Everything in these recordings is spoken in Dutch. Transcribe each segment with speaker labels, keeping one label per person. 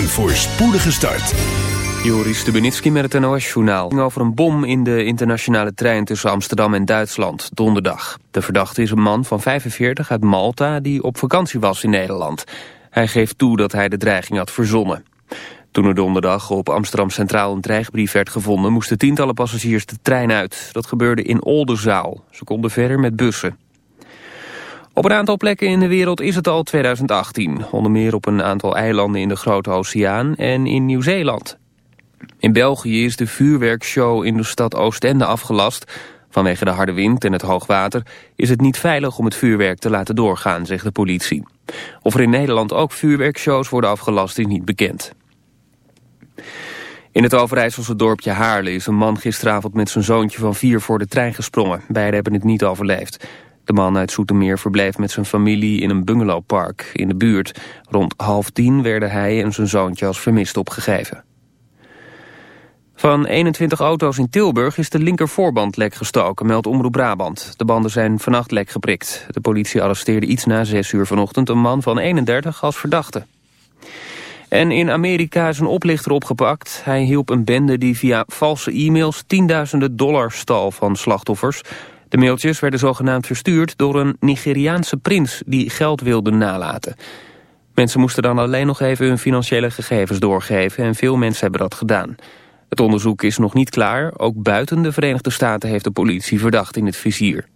Speaker 1: Een voorspoedige start.
Speaker 2: Joris Stubenitski met het NOS-journaal. Over een bom in de internationale trein tussen Amsterdam en Duitsland, donderdag. De verdachte is een man van 45 uit Malta die op vakantie was in Nederland. Hij geeft toe dat hij de dreiging had verzonnen. Toen er donderdag op Amsterdam Centraal een dreigbrief werd gevonden... moesten tientallen passagiers de trein uit. Dat gebeurde in Oldenzaal. Ze konden verder met bussen. Op een aantal plekken in de wereld is het al 2018. Onder meer op een aantal eilanden in de Grote Oceaan en in Nieuw-Zeeland. In België is de vuurwerkshow in de stad Oostende afgelast. Vanwege de harde wind en het hoogwater is het niet veilig om het vuurwerk te laten doorgaan, zegt de politie. Of er in Nederland ook vuurwerkshows worden afgelast is niet bekend. In het Overijsselse dorpje Haarle is een man gisteravond met zijn zoontje van vier voor de trein gesprongen. Beiden hebben het niet overleefd. De man uit Soetermeer verbleef met zijn familie in een bungalowpark in de buurt. Rond half tien werden hij en zijn zoontje als vermist opgegeven. Van 21 auto's in Tilburg is de linkervoorband lek gestoken, meldt Omroep Brabant. De banden zijn vannacht lek geprikt. De politie arresteerde iets na 6 uur vanochtend een man van 31 als verdachte. En in Amerika is een oplichter opgepakt. Hij hielp een bende die via valse e-mails tienduizenden dollar stal van slachtoffers. De mailtjes werden zogenaamd verstuurd door een Nigeriaanse prins die geld wilde nalaten. Mensen moesten dan alleen nog even hun financiële gegevens doorgeven en veel mensen hebben dat gedaan. Het onderzoek is nog niet klaar. Ook buiten de Verenigde Staten heeft de politie verdacht in het vizier.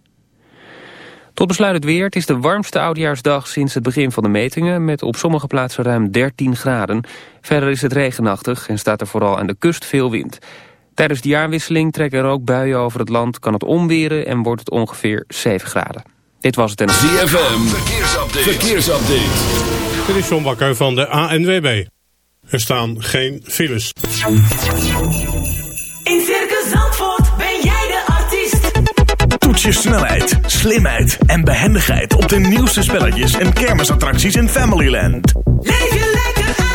Speaker 2: Tot besluit het weer. Het is de warmste oudjaarsdag sinds het begin van de metingen... met op sommige plaatsen ruim 13 graden. Verder is het regenachtig en staat er vooral aan de kust veel wind. Tijdens de jaarwisseling trekken er ook buien over het land... kan het omweren en wordt het ongeveer 7 graden. Dit was het en...
Speaker 1: ZFM, verkeersupdate. verkeersupdate.
Speaker 3: Dit is John Bakker van de ANWB. Er staan geen files.
Speaker 4: In Circus Zandvoort ben jij de artiest.
Speaker 5: Toets je snelheid, slimheid en behendigheid op de nieuwste spelletjes en kermisattracties in Familyland.
Speaker 4: Leef je lekker uit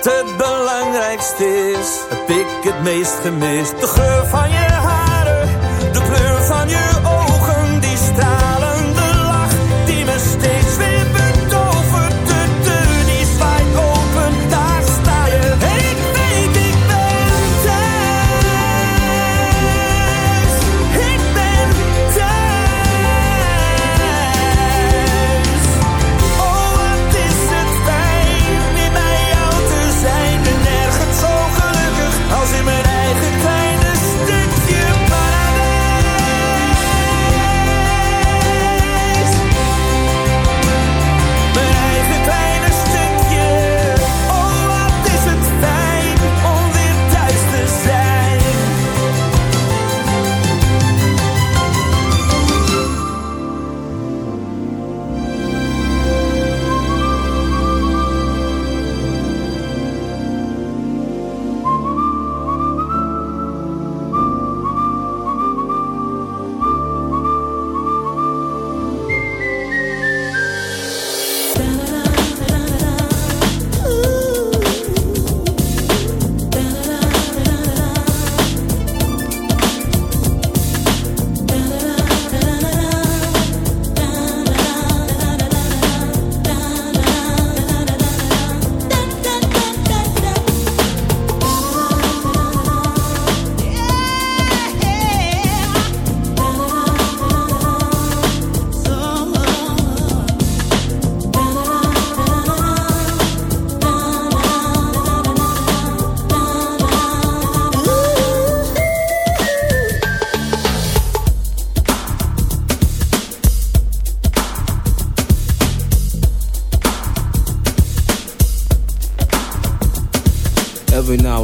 Speaker 6: Het belangrijkste is, heb ik het meest gemist. De geur van je haren, de kleur van je ogen, die stralende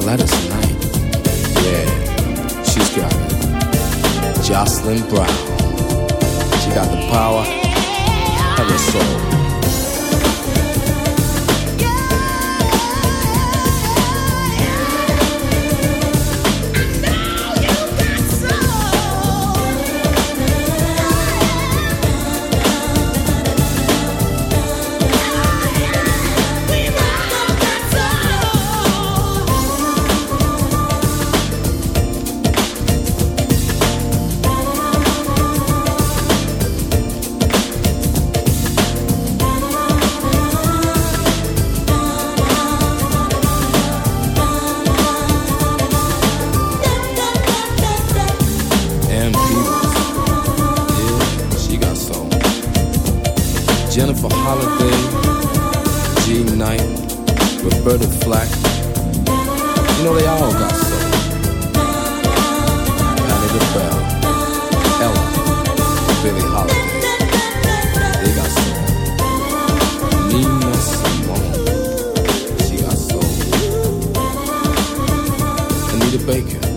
Speaker 7: Gladys Knight, yeah, she's got it. Jocelyn Brown, she got the power of her soul. Baker.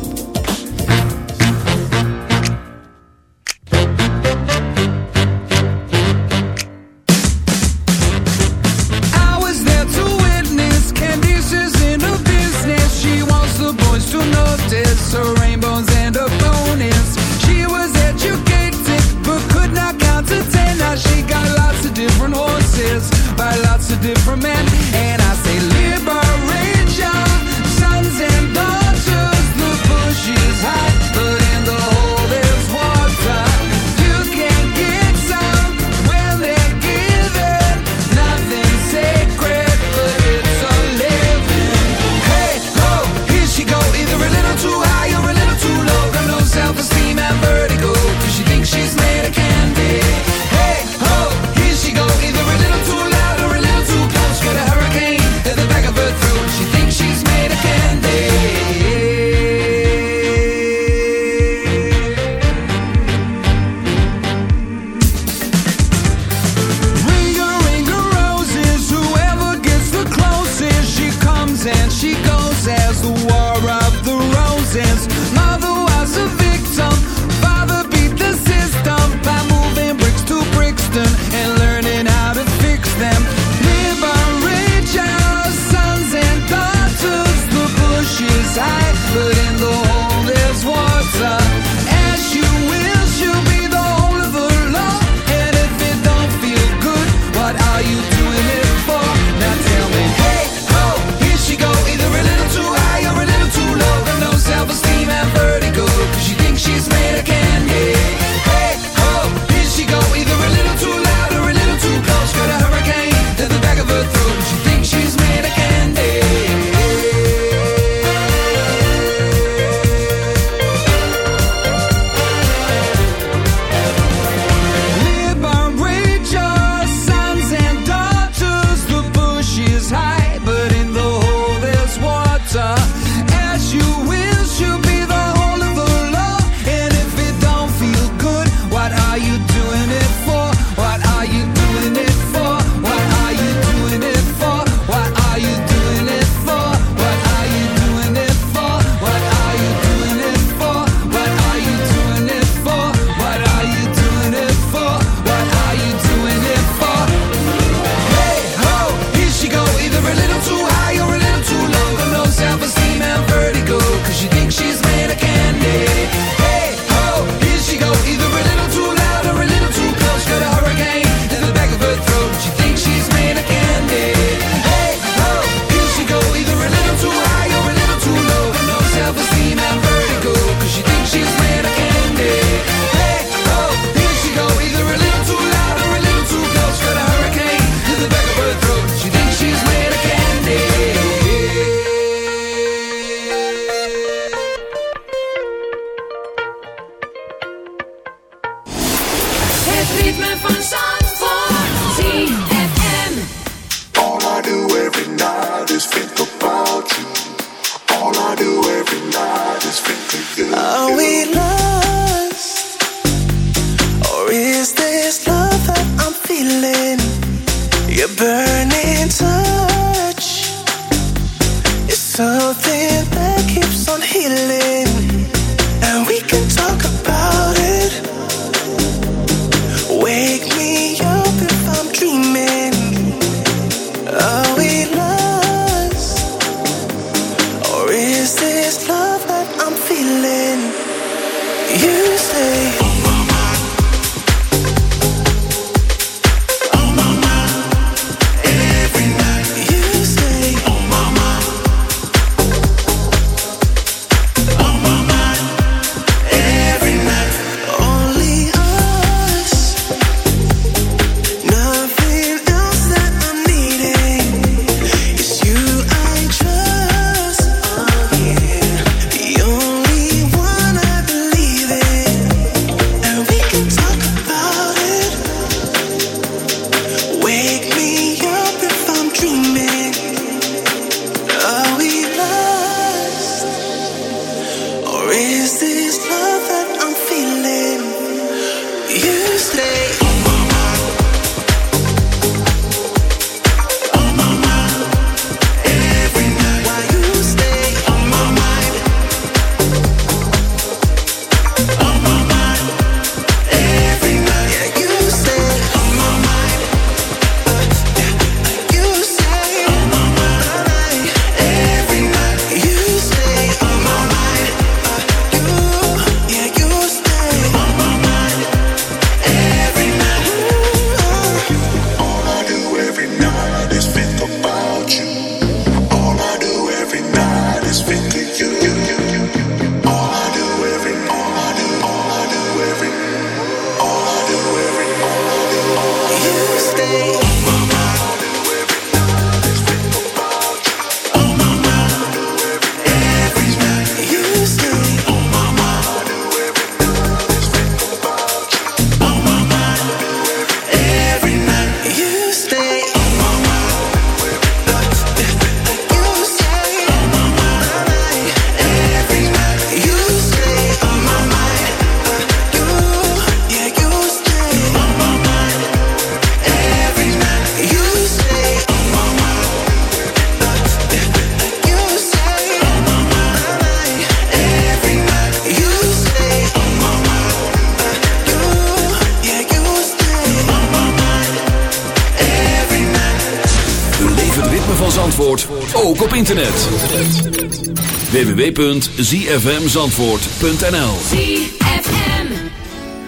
Speaker 1: www.zfmzandvoort.nl
Speaker 4: ZFM.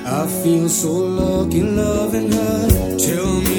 Speaker 8: I feel so lucky loving her. Tell me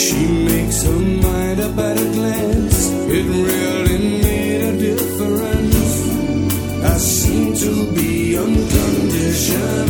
Speaker 8: She makes her mind up at a glance. It really made a difference. I seem to be
Speaker 9: unconditional.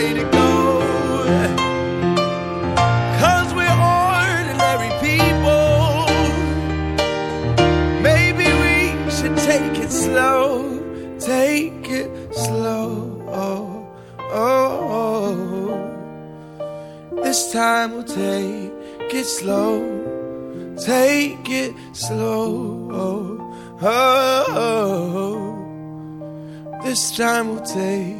Speaker 10: Way to go.
Speaker 11: Cause we're ordinary people. Maybe we should take it slow. Take it slow. Oh, oh, oh. This time we'll take it slow. Take it slow. Oh, oh, oh. This time we'll take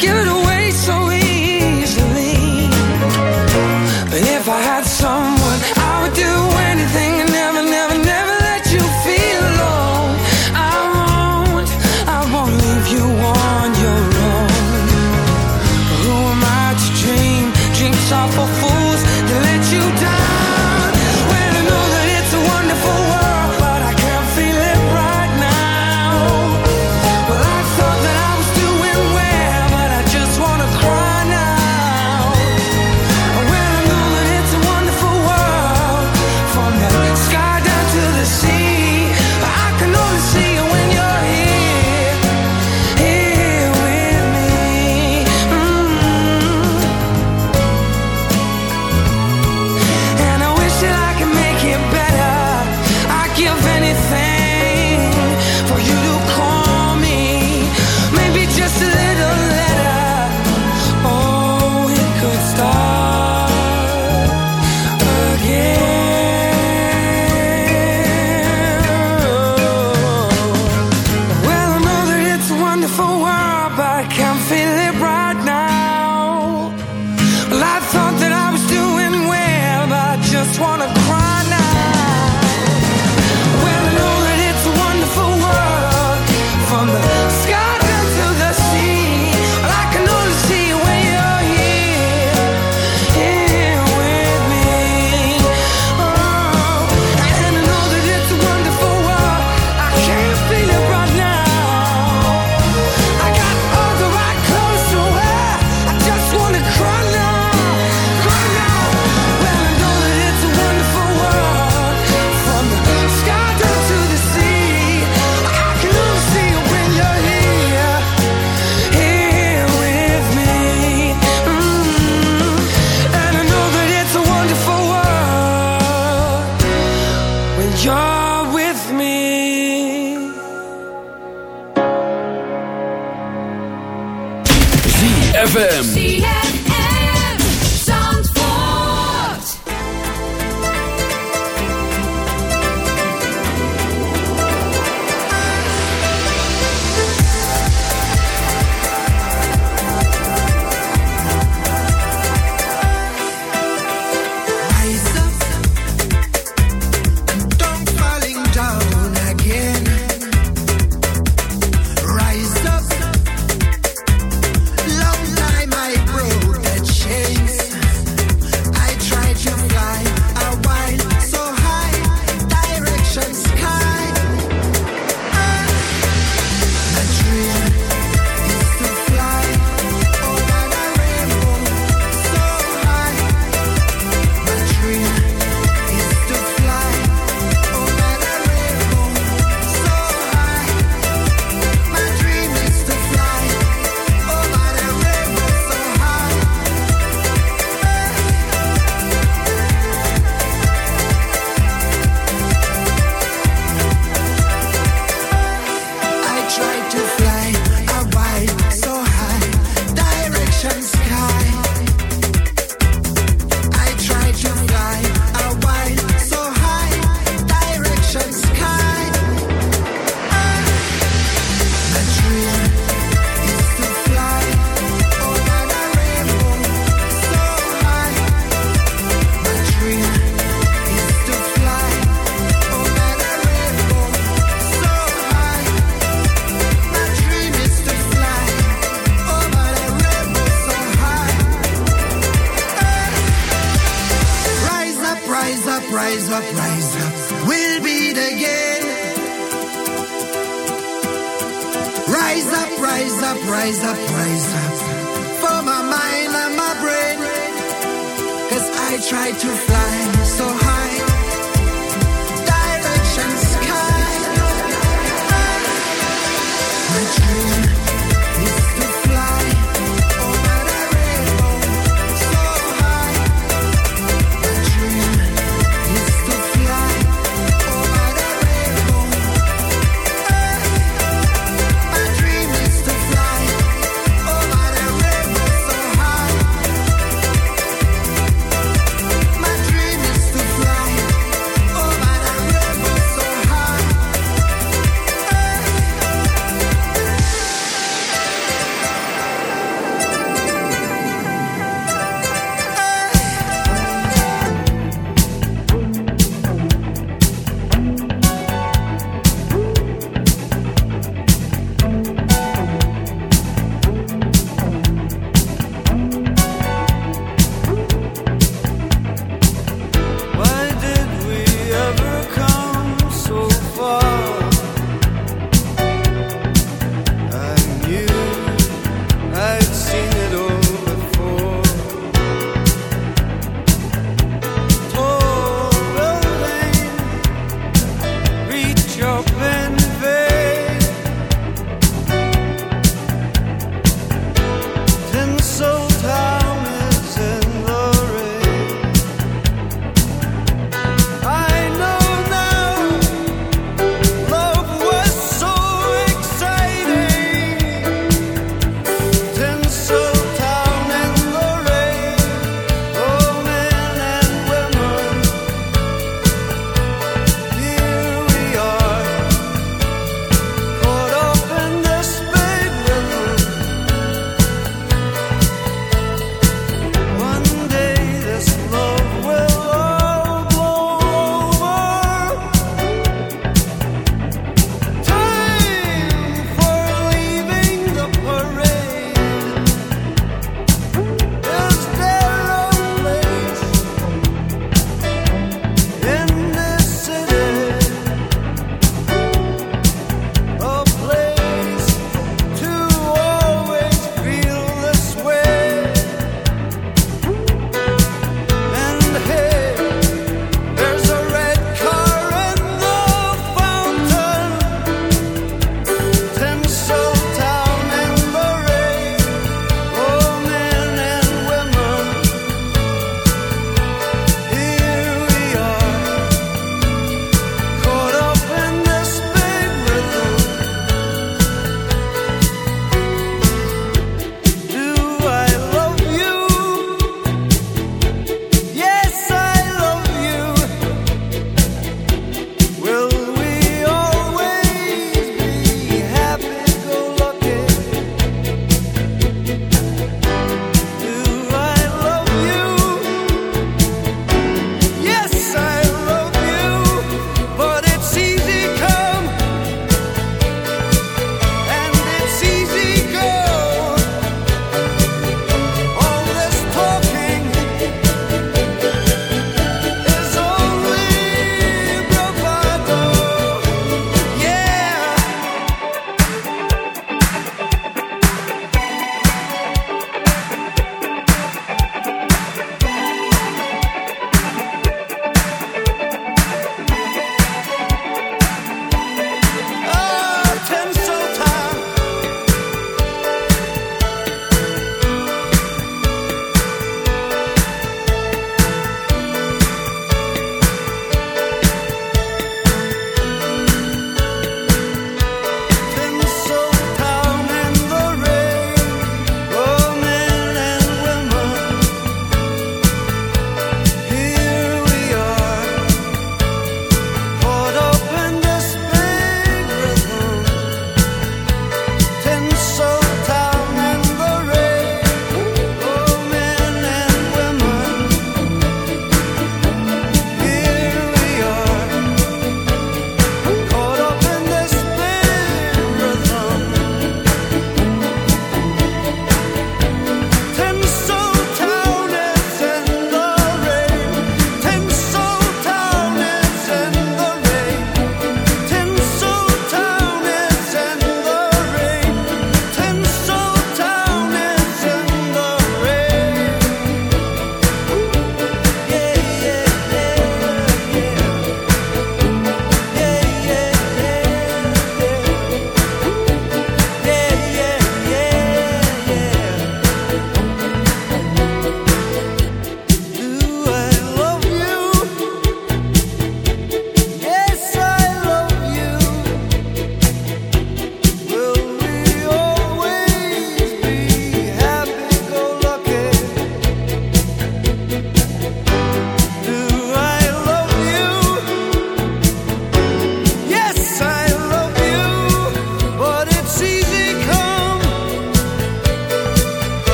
Speaker 8: Give it